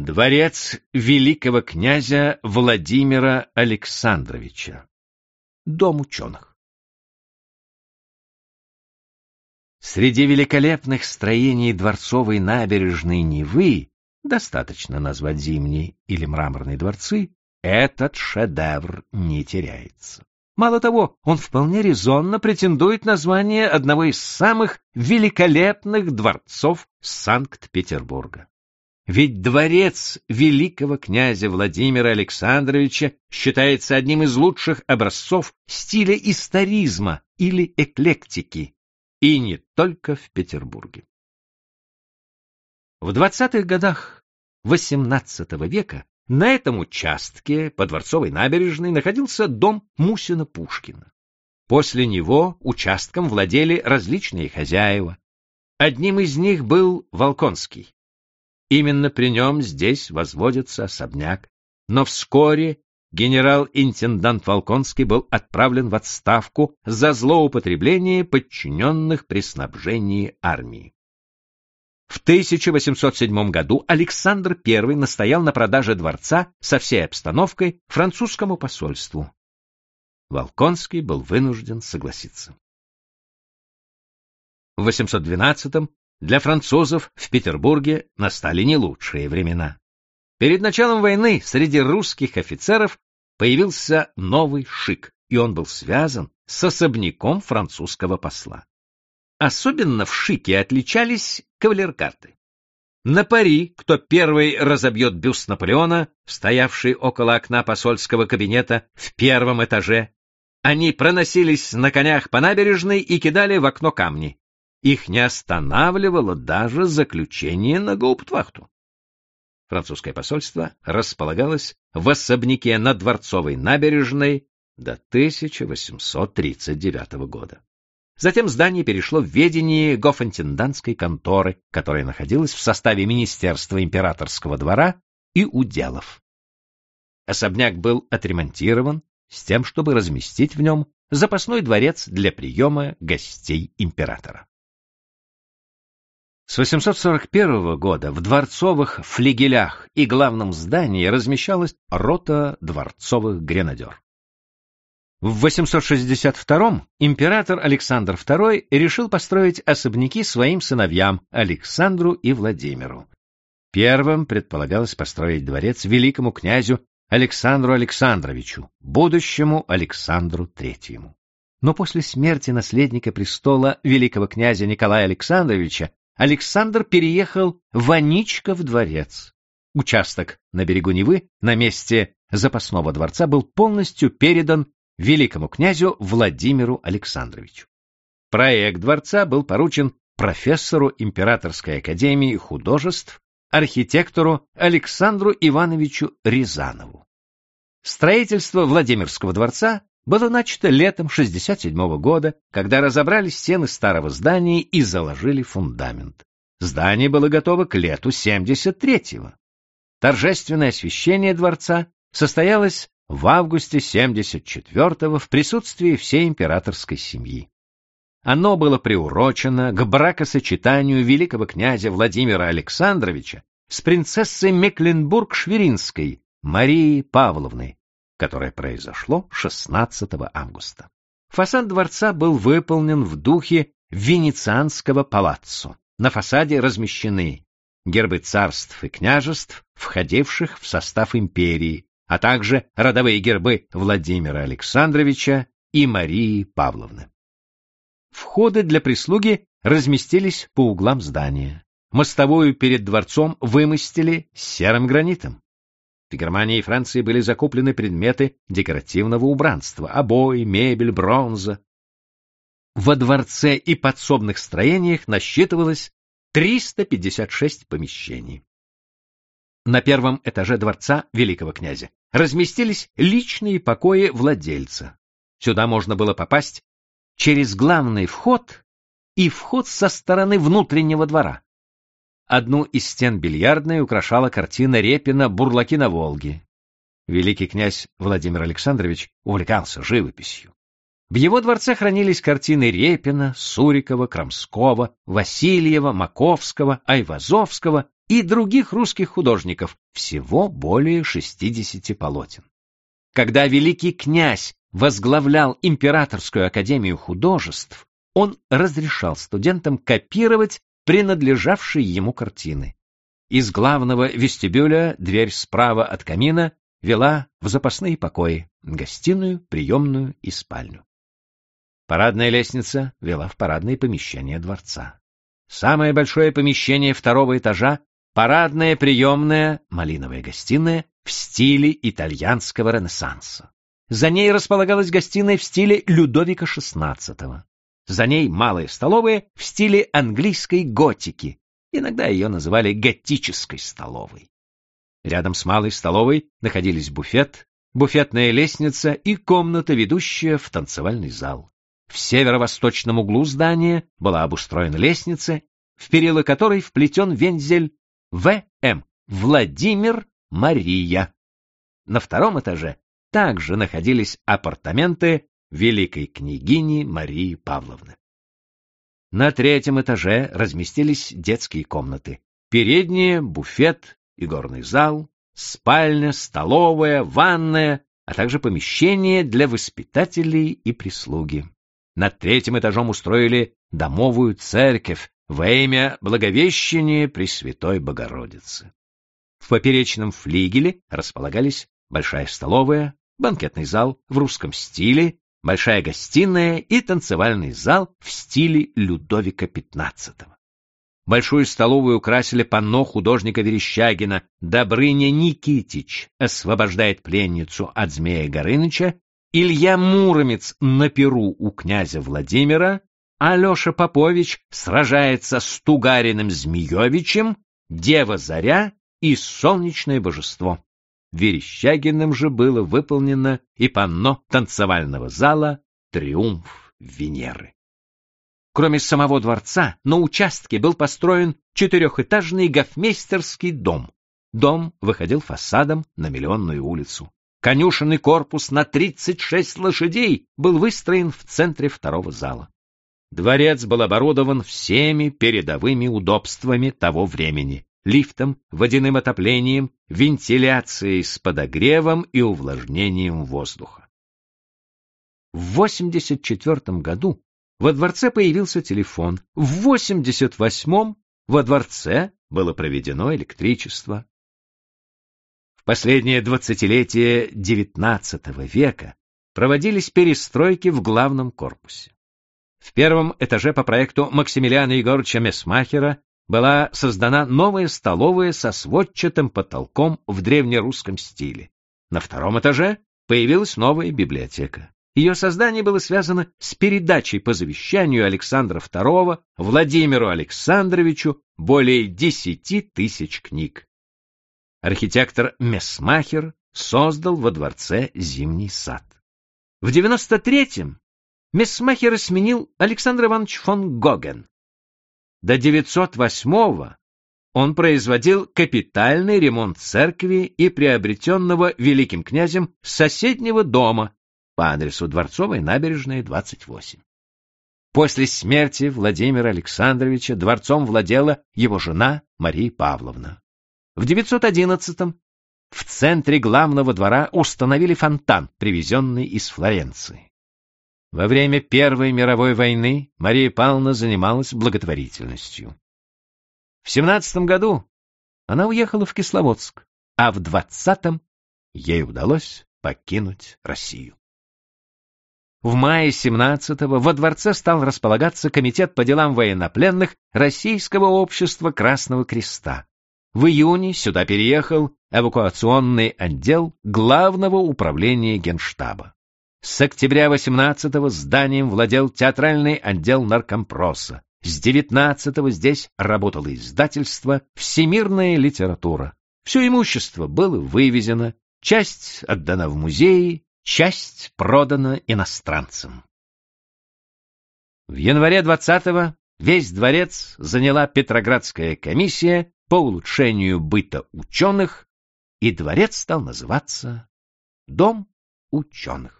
Дворец великого князя Владимира Александровича. Дом ученых. Среди великолепных строений дворцовой набережной Невы, достаточно назвать зимние или мраморные дворцы, этот шедевр не теряется. Мало того, он вполне резонно претендует на звание одного из самых великолепных дворцов Санкт-Петербурга. Ведь дворец великого князя Владимира Александровича считается одним из лучших образцов стиля историзма или эклектики, и не только в Петербурге. В 20-х годах XVIII века на этом участке по Дворцовой набережной находился дом Мусина-Пушкина. После него участком владели различные хозяева. Одним из них был Волконский. Именно при нем здесь возводится особняк. Но вскоре генерал-интендант Волконский был отправлен в отставку за злоупотребление подчиненных при снабжении армии. В 1807 году Александр I настоял на продаже дворца со всей обстановкой французскому посольству. Волконский был вынужден согласиться. В 812 для французов в Петербурге настали не лучшие времена. Перед началом войны среди русских офицеров появился новый шик, и он был связан с особняком французского посла. Особенно в шике отличались кавалергарды. На пари, кто первый разобьет бюст Наполеона, стоявший около окна посольского кабинета в первом этаже, они проносились на конях по набережной и кидали в окно камни. Их не останавливало даже заключение на гауптвахту. Французское посольство располагалось в особняке на Дворцовой набережной до 1839 года. Затем здание перешло в ведение гофинтендантской конторы, которая находилась в составе Министерства императорского двора и уделов. Особняк был отремонтирован с тем, чтобы разместить в нем запасной дворец для приема гостей императора. С 841 года в дворцовых флигелях и главном здании размещалась рота дворцовых гренадер. В 862 император Александр II решил построить особняки своим сыновьям Александру и Владимиру. Первым предполагалось построить дворец великому князю Александру Александровичу, будущему Александру III. Но после смерти наследника престола великого князя Николая Александровича Александр переехал в Аничков дворец. Участок на берегу Невы на месте запасного дворца был полностью передан великому князю Владимиру Александровичу. Проект дворца был поручен профессору Императорской академии художеств, архитектору Александру Ивановичу Рязанову. Строительство Владимирского дворца было начато летом 67 года, когда разобрали стены старого здания и заложили фундамент. Здание было готово к лету 73-го. Торжественное освящение дворца состоялось в августе 74-го в присутствии всей императорской семьи. Оно было приурочено к бракосочетанию великого князя Владимира Александровича с принцессой Мекленбург-Шверинской Марией Павловной, которое произошло 16 августа. Фасад дворца был выполнен в духе венецианского палаццо. На фасаде размещены гербы царств и княжеств, входивших в состав империи, а также родовые гербы Владимира Александровича и Марии Павловны. Входы для прислуги разместились по углам здания. Мостовую перед дворцом вымостили серым гранитом. В Германии и Франции были закуплены предметы декоративного убранства, обои, мебель, бронза. Во дворце и подсобных строениях насчитывалось 356 помещений. На первом этаже дворца великого князя разместились личные покои владельца. Сюда можно было попасть через главный вход и вход со стороны внутреннего двора. Одну из стен бильярдной украшала картина Репина «Бурлаки на Волге». Великий князь Владимир Александрович увлекался живописью. В его дворце хранились картины Репина, Сурикова, Крамского, Васильева, Маковского, Айвазовского и других русских художников, всего более 60 полотен. Когда великий князь возглавлял Императорскую академию художеств, он разрешал студентам копировать принадлежавшие ему картины. Из главного вестибюля дверь справа от камина вела в запасные покои, гостиную, приемную и спальню. Парадная лестница вела в парадные помещения дворца. Самое большое помещение второго этажа — парадная приемная, малиновая гостиная в стиле итальянского ренессанса. За ней располагалась гостиная в стиле Людовика XVI. За ней малая столовая в стиле английской готики. Иногда ее называли готической столовой. Рядом с малой столовой находились буфет, буфетная лестница и комната, ведущая в танцевальный зал. В северо-восточном углу здания была обустроена лестница, в перила которой вплетен вензель В.М. Владимир Мария. На втором этаже также находились апартаменты великой княгини Марии Павловны. На третьем этаже разместились детские комнаты, передняя, буфет, игорный зал, спальня, столовая, ванная, а также помещение для воспитателей и прислуги. Над третьим этажом устроили домовую церковь во имя Благовещения Пресвятой Богородицы. В поперечном флигеле располагались большая столовая, банкетный зал в русском стиле, большая гостиная и танцевальный зал в стиле Людовика XV. Большую столовую украсили панно художника Верещагина «Добрыня Никитич освобождает пленницу от змея Горыныча», Илья Муромец на перу у князя Владимира, Алеша Попович сражается с Тугариным Змеевичем, Дева Заря и Солнечное Божество. Верещагиным же было выполнено и панно танцевального зала «Триумф Венеры». Кроме самого дворца, на участке был построен четырехэтажный гофмейстерский дом. Дом выходил фасадом на Миллионную улицу. Конюшенный корпус на 36 лошадей был выстроен в центре второго зала. Дворец был оборудован всеми передовыми удобствами того времени — лифтом, водяным отоплением, вентиляцией с подогревом и увлажнением воздуха. В 84 году во дворце появился телефон. В 88-м во дворце было проведено электричество. В последнее двадцатилетие XIX века проводились перестройки в главном корпусе. В первом этаже по проекту Максимилиана Егоровича Месмахера была создана новая столовая со сводчатым потолком в древнерусском стиле. На втором этаже появилась новая библиотека. Ее создание было связано с передачей по завещанию Александра II Владимиру Александровичу более десяти тысяч книг. Архитектор Месмахер создал во дворце зимний сад. В 93-м Месмахера сменил Александр Иванович фон Гоген. До 908-го он производил капитальный ремонт церкви и приобретенного великим князем соседнего дома по адресу Дворцовая набережная, 28. После смерти Владимира Александровича дворцом владела его жена Мария Павловна. В 911-м в центре главного двора установили фонтан, привезенный из Флоренции. Во время Первой мировой войны Мария Павловна занималась благотворительностью. В 17 году она уехала в Кисловодск, а в 20-м ей удалось покинуть Россию. В мае 17-го во дворце стал располагаться Комитет по делам военнопленных Российского общества Красного Креста. В июне сюда переехал эвакуационный отдел Главного управления Генштаба. С октября 18-го зданием владел театральный отдел наркомпроса. С 19-го здесь работало издательство «Всемирная литература». Все имущество было вывезено, часть отдана в музеи, часть продана иностранцам. В январе 20-го весь дворец заняла Петроградская комиссия по улучшению быта ученых, и дворец стал называться Дом ученых.